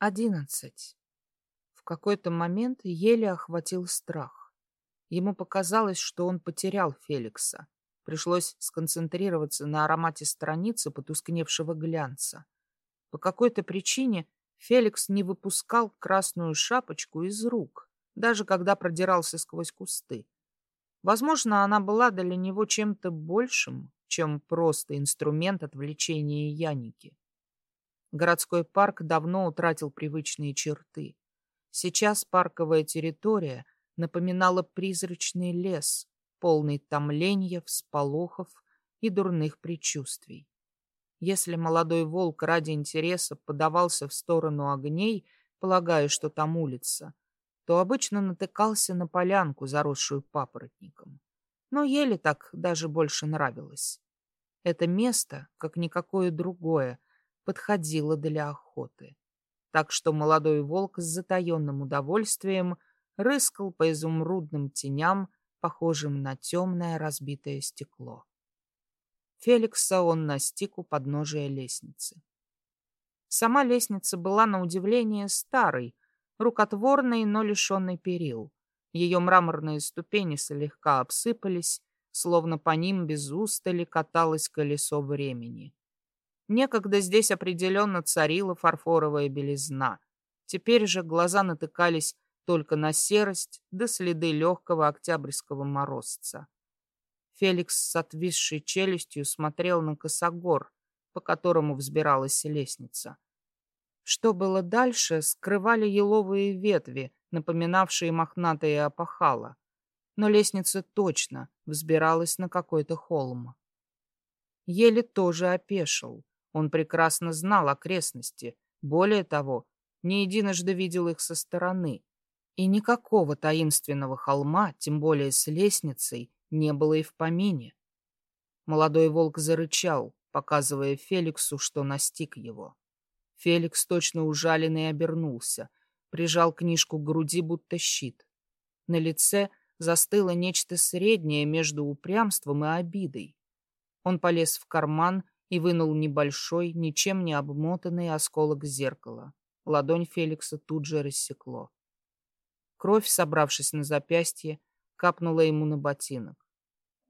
Одиннадцать. В какой-то момент еле охватил страх. Ему показалось, что он потерял Феликса. Пришлось сконцентрироваться на аромате страницы потускневшего глянца. По какой-то причине Феликс не выпускал красную шапочку из рук, даже когда продирался сквозь кусты. Возможно, она была для него чем-то большим, чем просто инструмент отвлечения Яники. Городской парк давно утратил привычные черты. Сейчас парковая территория напоминала призрачный лес, полный томленья, всполохов и дурных предчувствий. Если молодой волк ради интереса подавался в сторону огней, полагая, что там улица, то обычно натыкался на полянку, заросшую папоротником. Но еле так даже больше нравилось. Это место, как никакое другое, подходило для охоты. Так что молодой волк с затаенным удовольствием рыскал по изумрудным теням, похожим на темное разбитое стекло. Феликса он настиг у подножия лестницы. Сама лестница была, на удивление, старой, рукотворной, но лишенной перил. Ее мраморные ступени слегка обсыпались, словно по ним без устали каталось колесо времени. Некогда здесь определенно царила фарфоровая белизна. Теперь же глаза натыкались только на серость да следы легкого октябрьского морозца. Феликс с отвисшей челюстью смотрел на косогор, по которому взбиралась лестница. Что было дальше, скрывали еловые ветви, напоминавшие мохнатые опахала. Но лестница точно взбиралась на какой-то холм. Еле тоже опешил. Он прекрасно знал окрестности. Более того, не единожды видел их со стороны. И никакого таинственного холма, тем более с лестницей, не было и в помине. Молодой волк зарычал, показывая Феликсу, что настиг его. Феликс, точно ужаленный, обернулся, прижал книжку к груди, будто щит. На лице застыло нечто среднее между упрямством и обидой. Он полез в карман и вынул небольшой, ничем не обмотанный осколок зеркала. Ладонь Феликса тут же рассекло. Кровь, собравшись на запястье, капнула ему на ботинок.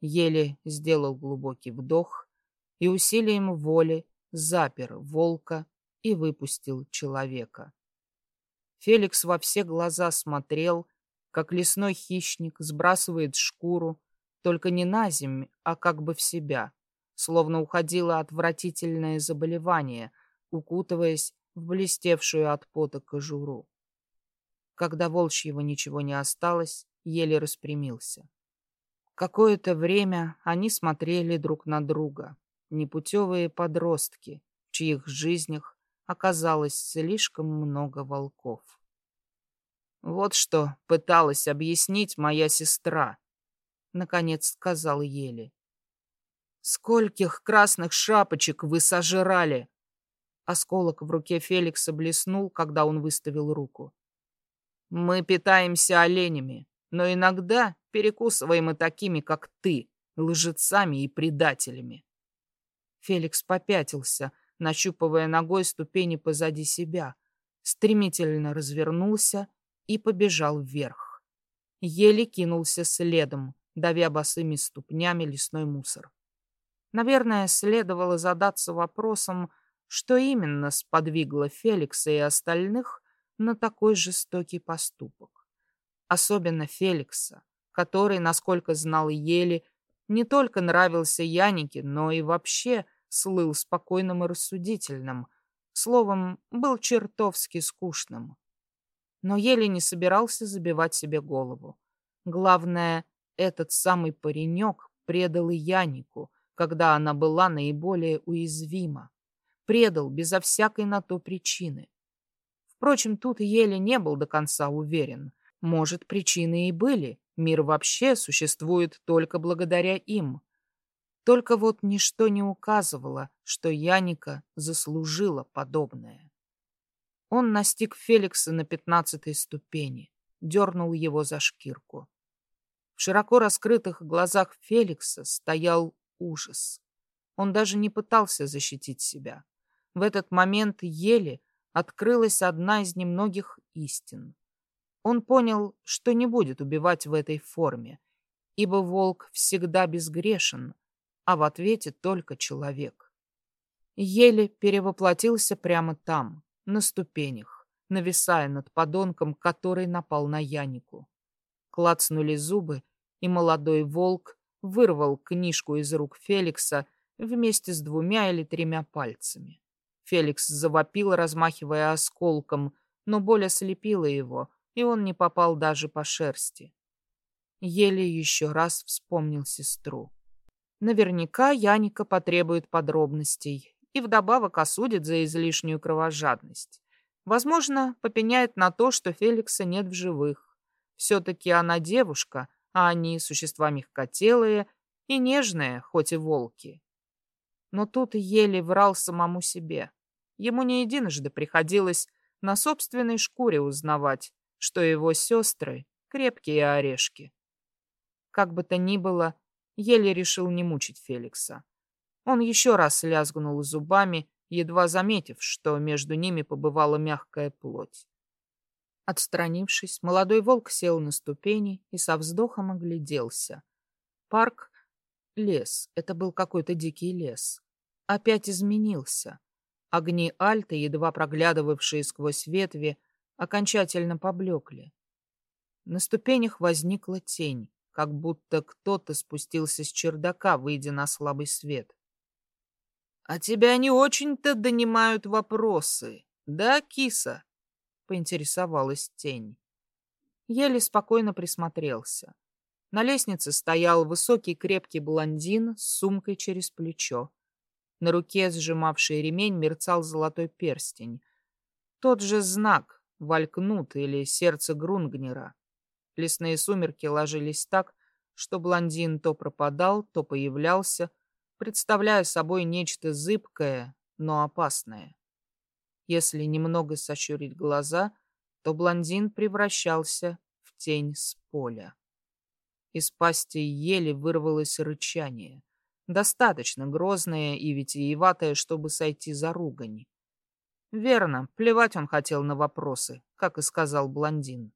Еле сделал глубокий вдох и усилием воли запер волка и выпустил человека. Феликс во все глаза смотрел, как лесной хищник сбрасывает шкуру, только не на землю, а как бы в себя, словно уходило отвратительное заболевание, укутываясь в блестевшую от пота кожуру. Когда волчьего ничего не осталось, еле распрямился. Какое-то время они смотрели друг на друга, непутевые подростки, в чьих жизнях оказалось слишком много волков. Вот что пыталась объяснить моя сестра, наконец сказал Еле. Скольких красных шапочек вы сожрали? Осколок в руке Феликса блеснул, когда он выставил руку. Мы питаемся оленями, но иногда перекусываем и такими, как ты, лжецами и предателями. Феликс попятился, нащупывая ногой ступени позади себя, стремительно развернулся и побежал вверх. Еле кинулся следом, давя босыми ступнями лесной мусор. Наверное, следовало задаться вопросом, что именно сподвигло Феликса и остальных на такой жестокий поступок. Особенно Феликса, который, насколько знал Ели, не только нравился Янике, но и вообще слыл спокойным и рассудительным, словом, был чертовски скучным. Но еле не собирался забивать себе голову. Главное, этот самый паренек предал и Янику, когда она была наиболее уязвима. Предал безо всякой на то причины. Впрочем, тут еле не был до конца уверен. Может, причины и были. Мир вообще существует только благодаря им. Только вот ничто не указывало, что Яника заслужила подобное. Он настиг Феликса на пятнадцатой ступени, дернул его за шкирку. В широко раскрытых глазах Феликса стоял ужас. Он даже не пытался защитить себя. В этот момент еле открылась одна из немногих истин. Он понял, что не будет убивать в этой форме, ибо волк всегда безгрешен, а в ответе только человек. Еле перевоплотился прямо там, на ступенях, нависая над подонком, который напал на Янику. Клацнули зубы, и молодой волк вырвал книжку из рук Феликса вместе с двумя или тремя пальцами. Феликс завопил, размахивая осколком, но боль ослепила его, и он не попал даже по шерсти. Еле еще раз вспомнил сестру. Наверняка Яника потребует подробностей и вдобавок осудит за излишнюю кровожадность. Возможно, попеняет на то, что Феликса нет в живых. Все-таки она девушка, а они существа мягкотелые и нежные, хоть и волки. Но тут еле врал самому себе. Ему не единожды приходилось на собственной шкуре узнавать, что его сестры — крепкие орешки. Как бы то ни было, еле решил не мучить Феликса. Он еще раз лязгнул зубами, едва заметив, что между ними побывала мягкая плоть. Отстранившись, молодой волк сел на ступени и со вздохом огляделся. Парк — лес, это был какой-то дикий лес. Опять изменился. Огни альта, едва проглядывавшие сквозь ветви, окончательно поблекли. На ступенях возникла тень, как будто кто-то спустился с чердака, выйдя на слабый свет. — А тебя не очень-то донимают вопросы, да, киса? — поинтересовалась тень. Еле спокойно присмотрелся. На лестнице стоял высокий крепкий блондин с сумкой через плечо. На руке, сжимавший ремень, мерцал золотой перстень. Тот же знак, валькнут или сердце Грунгнера. Лесные сумерки ложились так, что блондин то пропадал, то появлялся, представляя собой нечто зыбкое, но опасное. Если немного сощурить глаза, то блондин превращался в тень с поля. Из пасти еле вырвалось рычание — Достаточно грозное и витиеватое, чтобы сойти за ругань. Верно, плевать он хотел на вопросы, как и сказал блондин.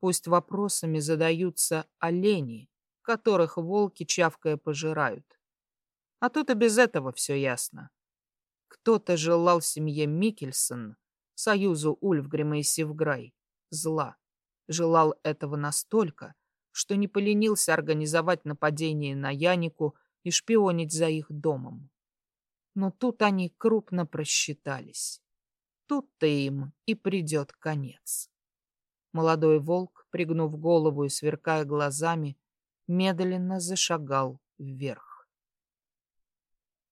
Пусть вопросами задаются олени, которых волки чавкая пожирают. А тут и без этого все ясно. Кто-то желал семье Микельсон, союзу Ульфгрима и Севграй, зла. Желал этого настолько, что не поленился организовать нападение на Янику и шпионить за их домом. Но тут они крупно просчитались. Тут-то им и придет конец. Молодой волк, пригнув голову и сверкая глазами, медленно зашагал вверх.